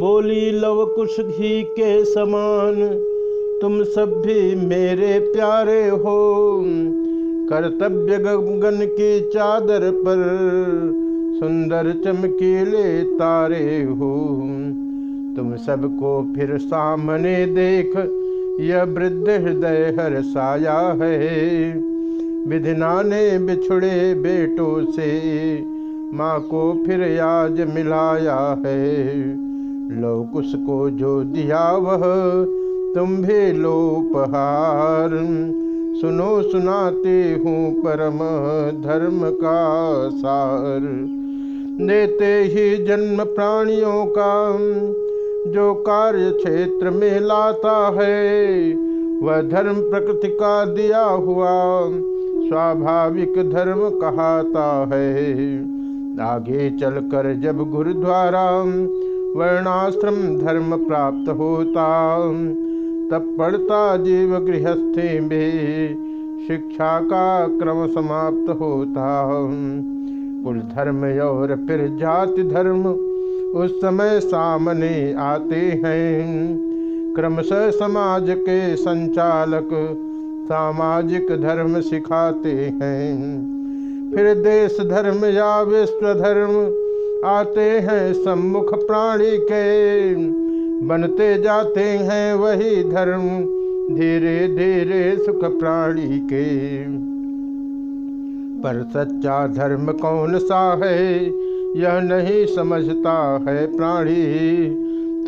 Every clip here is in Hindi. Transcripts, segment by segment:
बोली, लव कुश घी के समान, तुम सब भी मेरे प्यारे हो। कर्तव्य गगन की चादर पर सुंदर चमकीले तारे हो। तुम सबको फिर सामने देख, यह वृद्ध हृदय हर साया है। विधिना ने बिछुड़े बेटों से, माँ को फिर आज मिलाया है। लोग उसको जो दिया वह, तुम भी लो उपहार सुनो, सुनाते हूँ परम धर्म का सार। देते ही जन्म प्राणियों का, जो कार्य क्षेत्र में लाता है, वह धर्म प्रकृति का दिया हुआ, स्वाभाविक धर्म कहाता है। आगे चलकर जब गुरुद्वारा वर्णाश्रम धर्म प्राप्त होता। तब पढ़ता जीव गृहस्थी में शिक्षा का क्रम समाप्त होता। कुल धर्म और फिर जाति धर्म, उस समय सामने आते हैं। क्रमशः समाज के संचालक सामाजिक धर्म सिखाते हैं। फिर देश धर्म या विश्व धर्म आते हैं सम्मुख प्राणी के। बनते जाते हैं वही धर्म, धीरे धीरे सुख प्राणी के। पर सच्चा धर्म कौन सा है, यह नहीं समझता है प्राणी।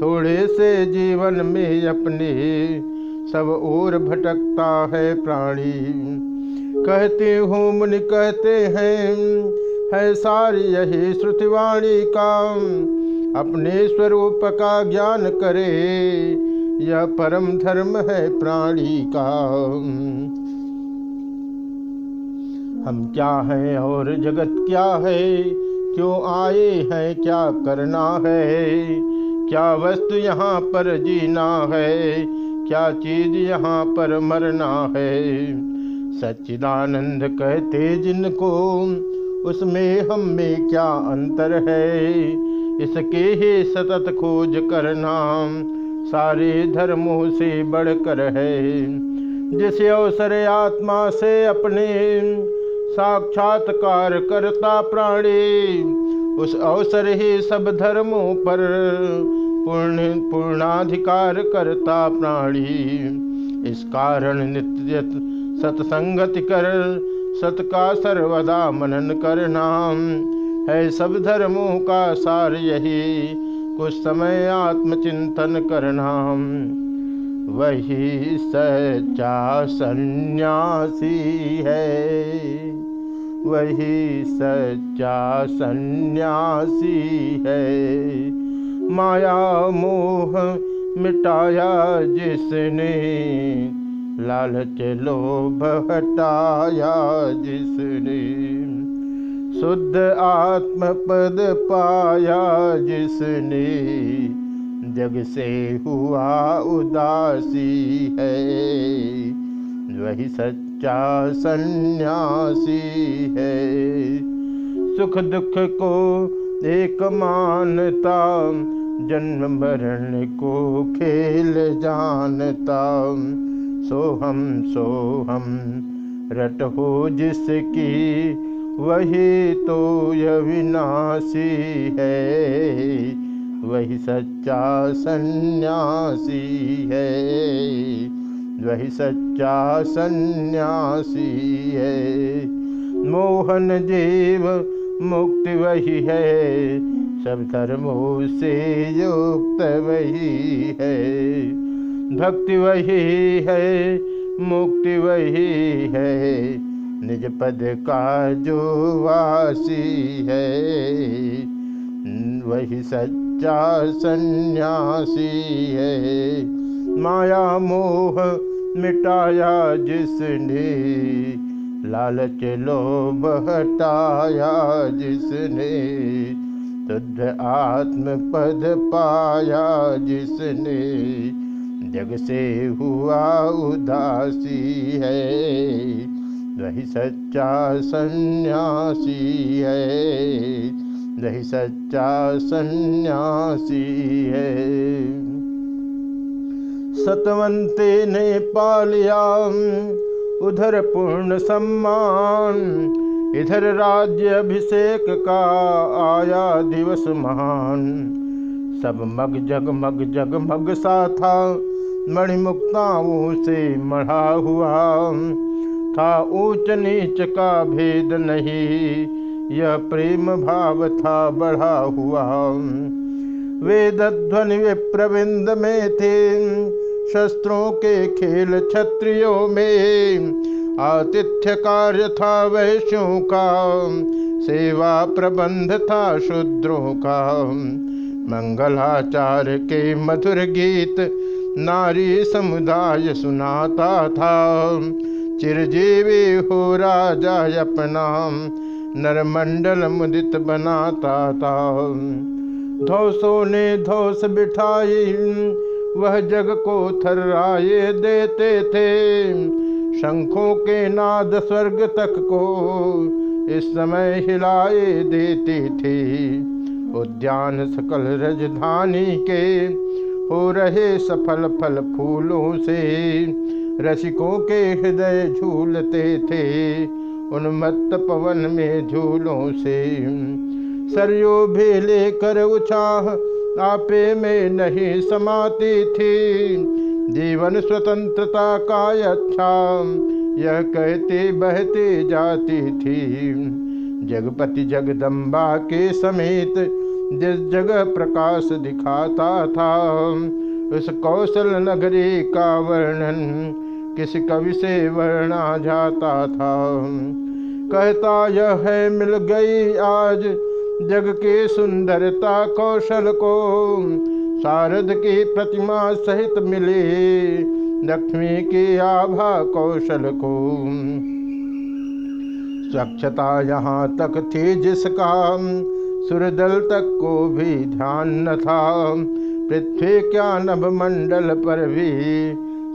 थोड़े से जीवन में अपने, सब ओर भटकता है प्राणी। कहते हूँ मुनि कहते हैं है सारी यही श्रुतिवाणी का। अपने स्वरूप का ज्ञान करे, यह परम धर्म है प्राणी का। हम क्या हैं और जगत क्या है? क्यों आए हैं? क्या करना है? क्या वस्तु यहाँ पर जीना है? क्या चीज़ यहाँ पर मरना है? सच्चिदानंद कहते जिनको उसमें हम में क्या अंतर है? इसके ही सतत खोज करना सारे धर्मों से बढ़कर है। जिस अवसर आत्मा से अपने साक्षात्कार करता प्राणी, उस अवसर ही सब धर्मों पर पूर्ण पूर्णाधिकार करता प्राणी। इस कारण नित्य सत्संगति कर सत का सर्वदा मनन करना है सब धर्मों का सार यही, कुछ समय आत्मचिंतन करना वही सच्चा सन्यासी है। वही सच्चा सन्यासी है। माया मोह मिटाया जिसने लालच लोभ हटाया जिसने शुद्ध आत्म पद पाया जिसने, जग से हुआ उदासी है। वही सच्चा सन्यासी है। सुख दुख को एक मानता, जन्म मरण को खेल जानता। सोहम सोहम रट हो जिसकी, वही तो यह विनाशी है। वही सच्चा सन्यासी है। वही सच्चा सन्यासी है। मोहन जीव मुक्ति वही है। सब धर्मों से युक्त वही है। भक्ति वही है, मुक्ति वही है। निज पद का जो वासी है, वही सच्चा सन्यासी है। माया मोह मिटाया जिसने, लालच लोभ हटाया जिसने, शुद्ध आत्म पद पाया जिसने। जग से हुआ उदासी है। वही सच्चा सन्यासी है। रही सच्चा सन्यासी है। सतवंते ने पालिया, उधर पूर्ण सम्मान। इधर राज्य अभिषेक का आया दिवस महान। सब मग जग मग जग मग सा था मणिमुक्ताओं से मढ़ा हुआ। था ऊंच नीच का भेद नहीं, यह प्रेम भाव था बढ़ा हुआ। वेद ध्वनि विप्रविंद में थे, शस्त्रों के खेल क्षत्रियों में। आतिथ्य कार्य था वैश्यों का, सेवा प्रबंध था शूद्रों का। मंगलाचार के मधुर गीत नारी समुदाय सुनाता था। चिरजीवी हो राजा अपना नरमंडल मुदित बनाता था। धौसों ने धौस बिठाई, वह जग को थर्राए देते थे। शंखों के नाद स्वर्ग तक को इस समय हिलाए देती थी। उद्यान सकल राजधानी के हो रहे सफल फल फूलों से। रसिकों के हृदय झूलते थे, उन्मत्त पवन में झूलों से। सरयो भी लेकर उछाह आपे में नहीं समाती थी। जीवन स्वतंत्रता का अच्छा यह कहते बहते जाती थी। जगपति जगदम्बा के समेत जिस जगह प्रकाश दिखाता था, उस कौशल नगरी का वर्णन किस कवि से वर्णा जाता था। कहता, यह है मिल गई आज जग की सुंदरता कौशल को, शारद की प्रतिमा सहित मिली लक्ष्मी की आभा कौशल को। स्वच्छता यहाँ तक थी जिसका सुरदल तक को भी ध्यान न था। पृथ्वी क्या नभ मंडल पर भी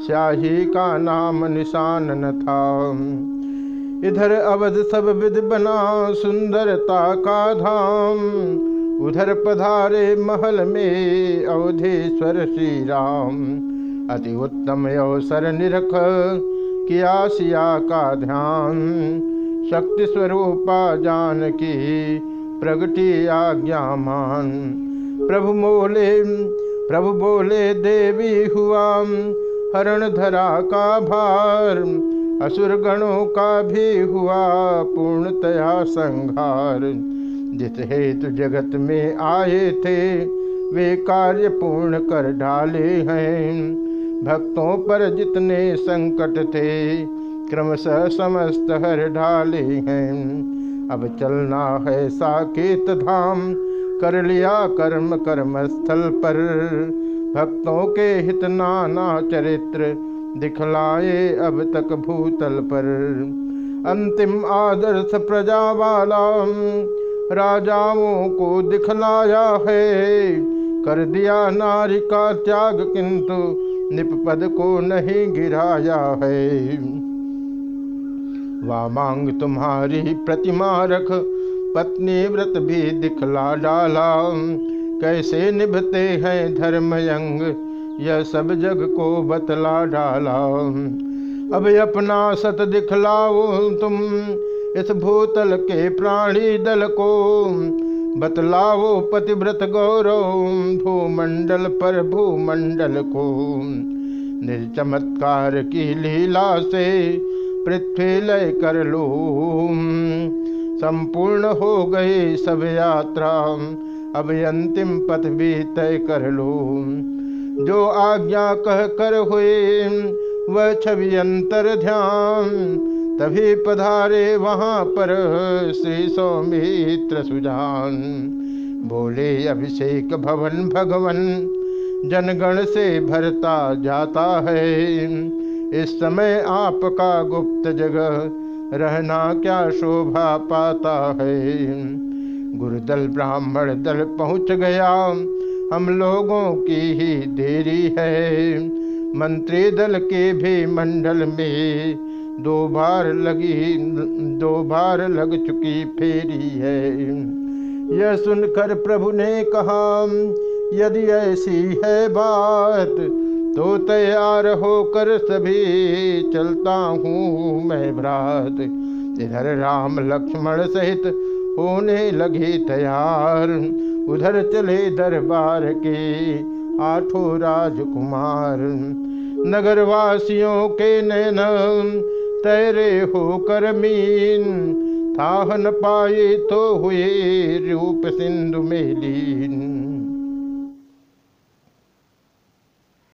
स्याही का नाम निशान न था। इधर अवध सब विध बना सुंदरता का धाम। उधर पधारे महल में अवधेश्वर श्री राम अति उत्तम अवसर निरख किया सिया का ध्यान। शक्ति स्वरूपा जान की प्रगति आज्ञा मान। प्रभु मोले, प्रभु बोले, देवी हुआ। हरण धरा का भार, असुर गणों का भी हुआ पूर्णतया संहार। जिस हेतु जगत में आए थे, वे कार्य पूर्ण कर डाले हैं। भक्तों पर जितने संकट थे, क्रमशः समस्त हर डाले हैं। अब चलना है साकेत धाम, कर लिया कर्म कर्म स्थल पर। भक्तों के हित नाना चरित्र दिखलाए अब तक भूतल पर। अंतिम आदर्श प्रजा वाला राजाओं को दिखलाया है। कर दिया नारी का त्याग, किंतु निपद को नहीं गिराया है। वामांग तुम्हारी प्रतिमा रख। पत्नी व्रत भी दिखला डाला। कैसे निभते हैं धर्मयंग, यह सब जग को बतला डाला। अब अपना सत दिखलाओ तुम, इस भूतल के प्राणी दल को। बतलाओ पतिव्रत गौरव भूमंडल पर भूमंडल को। निर्चमत्कार की लीला से पृथ्वी लय कर लो। संपूर्ण हो गए सब यात्रा। अब अंतिम पथ भी तय कर लो। जो आज्ञा कह कर हुए वह छवि अंतर ध्यान। तभी पधारे वहाँ पर श्री सौमित्र सुजान। बोले, अभिषेक भवन, भगवन, जनगण से भरता जाता है। इस समय आपका गुप्त जगह रहना क्या शोभा पाता है? गुरुदल ब्राह्मण दल पहुँच गया। हम लोगों की ही देरी है। मंत्री दल के भी मंडल में दो बार लगी, दो बार लग चुकी फेरी है। यह सुनकर प्रभु ने कहा, यदि ऐसी है बात तो तैयार होकर सभी चलता हूँ मैं भ्रात। इधर राम लक्ष्मण सहित होने लगे तैयार। उधर चले दरबार के आठों राजकुमार। नगरवासियों के नैन तैरे होकर मीन। था न पाए तो हुए रूप सिंधु में लीन।